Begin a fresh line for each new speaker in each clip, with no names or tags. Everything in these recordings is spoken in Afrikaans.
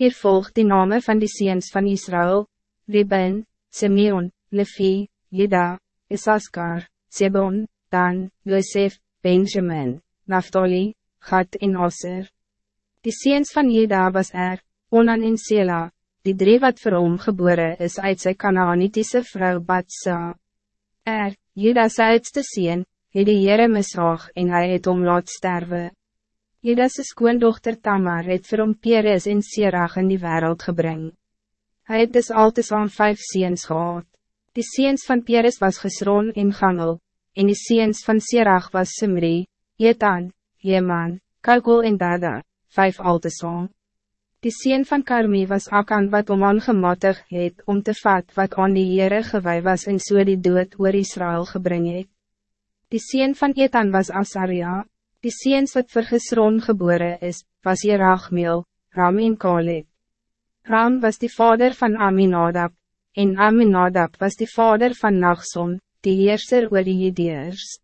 Hier volgt die namen van die seens van Israël, Reuben, Simeon, Levi, Jeda, Isaskar, Sebon, Dan, Joseph, Benjamin, Naphtali, Gad en Aser. Die seens van Jeda was er, Onan en Sela, die drie wat vir hom gebore is uit sy Kanaanitische vrou Batsa. Er, Jeda's oudste seen, het die Heere mishaag en hy het om laat sterwe. Jeda's skoondochter Tamar het vir hom Peres en Serag in die wereld gebring. Hij het dus al aan vijf seens gehad. Die seens van Peres was Gesron en Gangel, en die seens van Serag was Simri, Etan, Jeman, Kalkol en Dada, vijf al saam. Die seen van Karmi was Akan wat om aangematig het om te vat wat aan die Heere gewij was en so die dood oor Israël gebring het. Die sien van Etan was Asaria, die seens wat vir Gesron gebore is, was Jerachmeel, Ram en Kaleb. Ram was die vader van Aminadab, en Aminadab was die vader van Nachson, die heerser oor die Jedeers.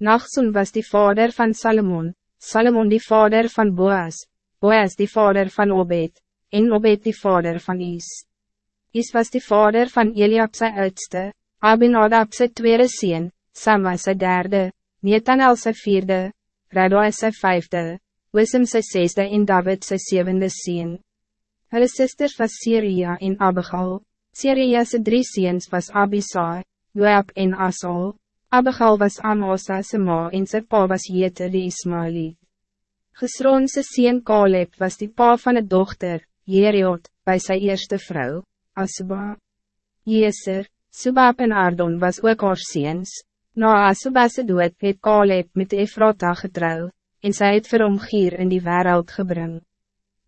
Nachson was die vader van Salomon, Salomon die vader van Boas, Boas die vader van Obed, en Obed die vader van Is. Is was die vader van Eliab sy oudste, Abinadab sy tweede sien, Sama sy derde, Netanel sy vierde, Radoi sy vijfde, Wisem sy zesde en David sy zevende sien. Hulle sisters was Syria en Abigail. Syria sy drie ziens was Abisai, Joab en Asal. Abigail was Amasa sy ma en sy pa was Jeter die Ismailiet. Gesroon sy sien Kaleb was die pa van een dochter, Jeriot, bij sy eerste vrouw, Asuba. Jeser, Subab en Ardon was ook haar ziens. Na Asubase dood het Kaleb met Efrata getrouw, en sy het vir hom Gier in die wereld gebring.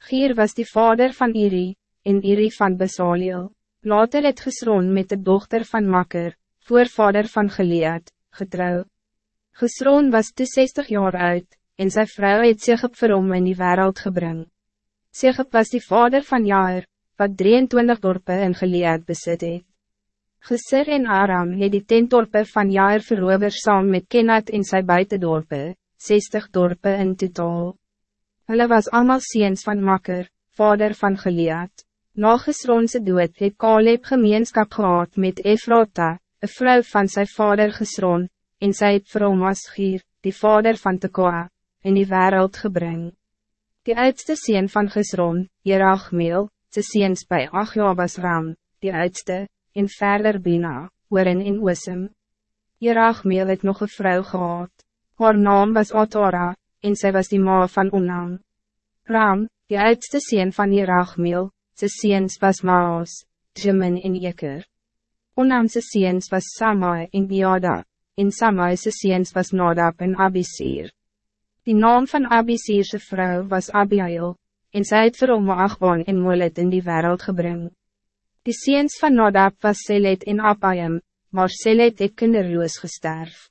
Gier was die vader van Iri, en Iri van Besaliel. Later het Gesron met de dochter van Makker, voorvader van Geleed, getrouw. Gesron was te 60 jaar oud, en zijn vrouw het Segep vir hom in die wereld gebring. Segep was die vader van Jaar, wat 23 dorpen in Geleed besit het. Geser en Aram het die tentorpe van Jair verover saam met Kenat en sy buitendorpe, 60 dorpe in totaal. Hulle was allemaal seens van Makker, vader van Gelead. Na Gesronse dood het Kaleb gemeenskap gehad met Efrata, een vrouw van zijn vader Gesron, en sy het vir hom Asgier, die vader van Tekoa, in die wereld gebring. Die oudste seen van Gesron, Jerachmeel, sy seens by Achja was Ram, die oudste, en verder Bina, Oren en Oosem. Jerachmeel het nog een vrouw gehad. Haar naam was Otora, en zij was die ma van Onam. Ram, die oudste sien van Jerachmeel, sy seens was Maas, Jimin en Eker. Onam sy seens was Samai en Biada, en Samai sy seens was Nadab en Abisir. Die naam van Abisirse vrouw was Abiail, en sy het vir hom Achwan en Molet in die wereld gebring. Die seens van Nadab was Selet en Apayim, maar Selet het kinderloos gesterf.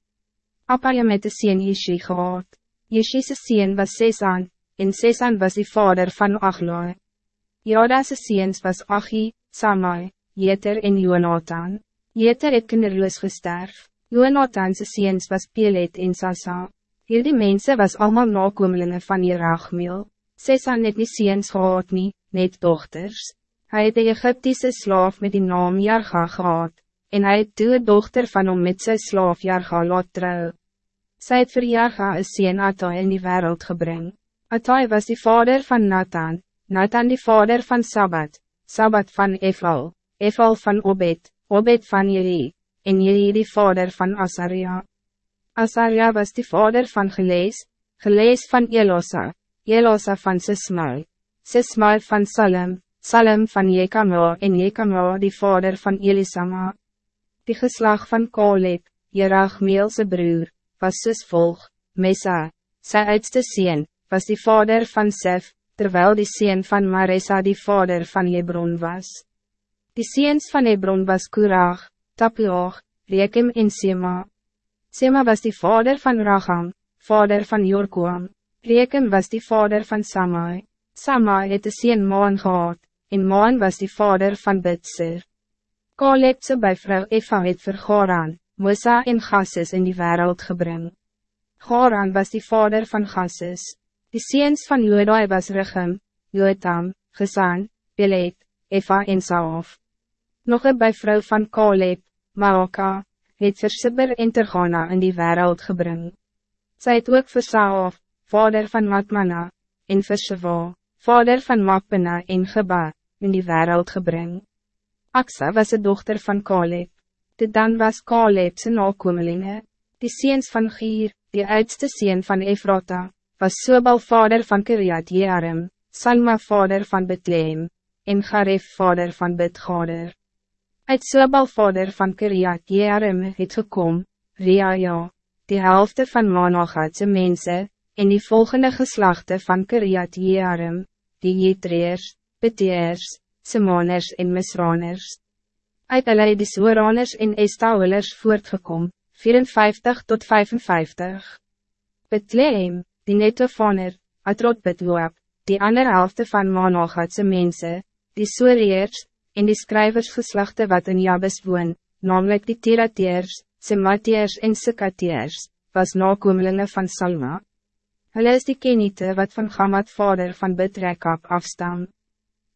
Apayim het de seen Jeshi gehad. Jeshi's seen was Sesan, en Sesan was die vader van Achloi. Jada's seens was Achi, Samai, Jeter en Jonathan. Jeter het kinderloos gesterf. Jonathan's seens was Pelet en Sasa. Hierdie mense was allemaal nakomelinge van Jerachmeel. Sesan het nie seens gehad nie, net dochters. Hij het de Egyptische slaaf met die naam Jarga gehad, en hij het toe dochter van hom met zijn slaaf Jarga laat trouw. Sy het vir Jarga een sien Atai in die wereld gebring. Atai was die vader van Nathan, Nathan die vader van Sabbat, Sabbat van Efal, Efal van Obed, Obed van Jeri, en Jeri die vader van Asaria. Asaria was die vader van Gelees, Gelees van Elosa, Elosa van Sismai, Sismai van Salem, Salem van Jekama en Jekama die vader van Elisama. Die geslag van Kaleb, Jerachmeelse broer, was soos volg, Mesa, sy oudste sien, was die vader van Sef, terwijl die sien van Maresa die vader van Hebron was. Die seens van Hebron was Kurag, Tapioog, Rekem en Sema. Sema was die vader van Racham, vader van Jorkoam. Rekem was die vader van Samai. Samai het de sien Maan gehad, en Maan was die vader van Bitser. Kaleb sy by vrou Eva het vir Goran, Mosa en Gassis in die wereld gebring. Goran was die vader van Gassis. Die seens van Jodai was Richem, Jotam, Gesaan, Pelet, Eva en Saaf. Nog een bijvrouw van Kaleb, Maoka, het vir Sibber en Tergana in die wereld gebring. Sy het ook vir Saaf, vader van Matmana, en vir Shiva, vader van Mapena en Geba, in die wereld gebring. Aksa was de dochter van Kaleb. Dit dan was Kaleb zijn nakomelinge, die seens van Gier, die oudste seen van Efrata, was Sobal vader van Kiriat Jearim, Salma vader van Bethlehem, en Garef vader van Bethgader. Uit Sobal vader van Kiriat Jearim het gekom, Ria die helft van Managatse mensen, en die volgende geslachten van Kiriat Jearim, die Jetreers, Beteers, Simoners en Misraners. Uit hulle het die Soraners en Estauwelers voortgekom, 54 tot 55. Bethlehem, die Netofaner, Atrot Betloab, die andere helft van Managatse mensen, die Soreers, en die skryversgeslachte wat in Jabes woon, namelijk die Tirateers, Semateers en Sikateers, was nakomelinge van Salma. Hulle is die Kenite wat van Gamad vader van Betrekap afstam.